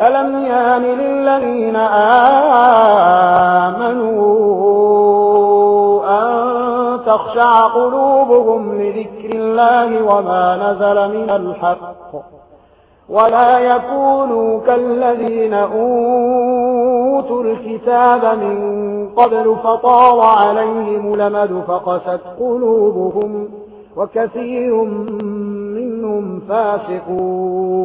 ألم يان للذين آمنوا أن تخشع قلوبهم لذكر الله وما نزل من الحق ولا يكونوا كالذين أوتوا الكتاب من قبل فطار عليهم لمد فقست قلوبهم وكثير منهم فاسقون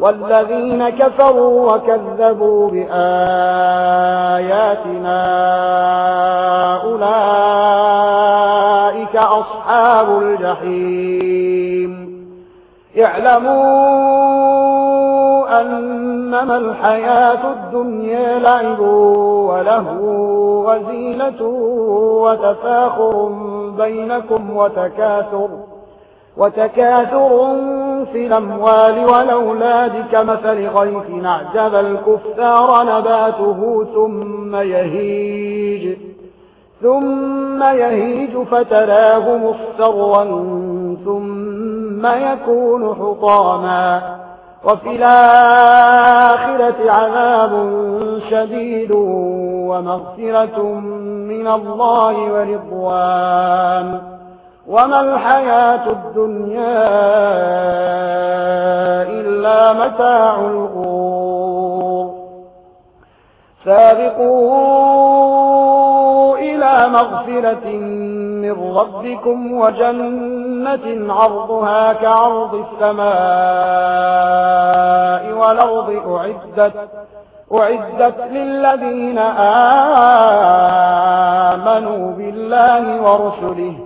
والذين كفروا وكذبوا بآياتنا أولئك أصحاب الجحيم. اعلموا أنما الحياة الدنيا لعب وله وزينة وتفاخر بينكم وتكاثر وتكاثر في الأموال والأولاد كمثل غيث نعجب الكفار نباته ثم يهيج ثم يهيج فتراه مصفرا ثم يكون حطاما وفي الآخرة عذاب شديد ومغفرة من الله ورضوان وما الحياة الدنيا إلا متاع الغور سابقوا إلى مغفرة من ربكم وجنة عرضها كعرض السماء والأرض أعدت أعدت للذين آمنوا بالله ورسله.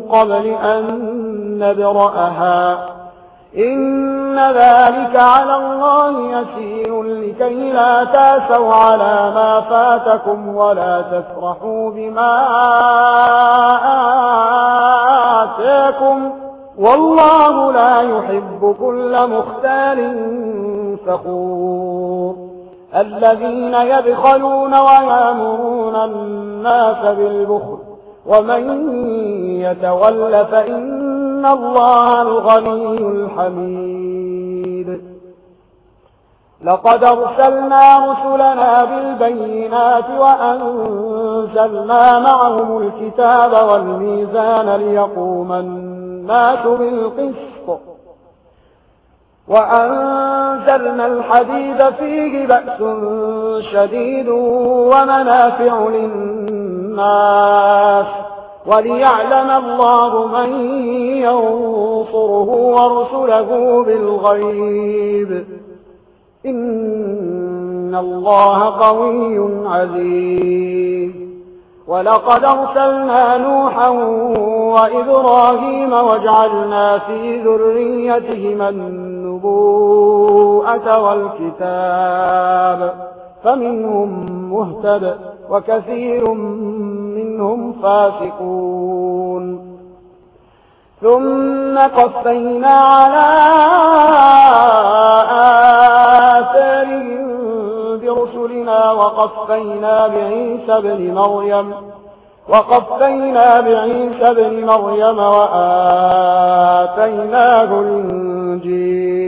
قبل أن نبرأها. إن ذلك على الله يسير لكي لا تأسوا على ما فاتكم ولا تفرحوا بما آتاكم. والله لا يحب كل مختال فخور. الذين يبخلون ويأمرون الناس بالبخل ومن يتول فإن الله الغني الحميد. لقد أرسلنا رسلنا بالبينات وأنزلنا معهم الكتاب والميزان ليقوم الناس بالقسط. وأنزلنا الحديد فيه بأس شديد ومنافع للناس. الناس وليعلم الله من ينصره ورسله بالغيب. إن الله قوي عزيز. ولقد أرسلنا نوحا وإبراهيم وجعلنا في ذريتهما النبوءة والكتاب. فمنهم مهتد وكثير منهم فاسقون. ثم قفينا على آثار برسلنا وقفينا بعيسى بن مريم وقفينا بعيسى بن مريم وآتيناه الإنجيل.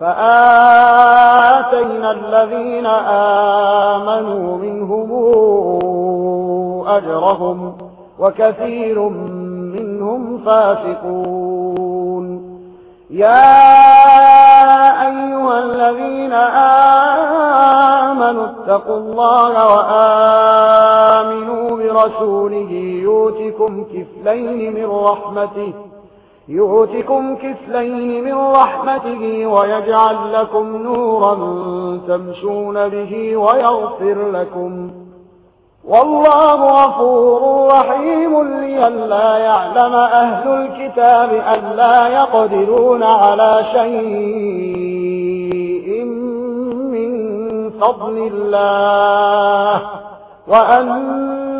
فآتينا الذين آمنوا منهم أجرهم وكثير منهم فاسقون. يا أيها الذين آمنوا اتقوا الله وآمنوا برسوله يوتكم كفلين من رحمته يؤتكم كفلين من رحمته ويجعل لكم نورا تمشون به ويغفر لكم والله غفور رحيم لئلا يعلم أهل الكتاب أن لا يقدرون على شيء من فضل الله وأن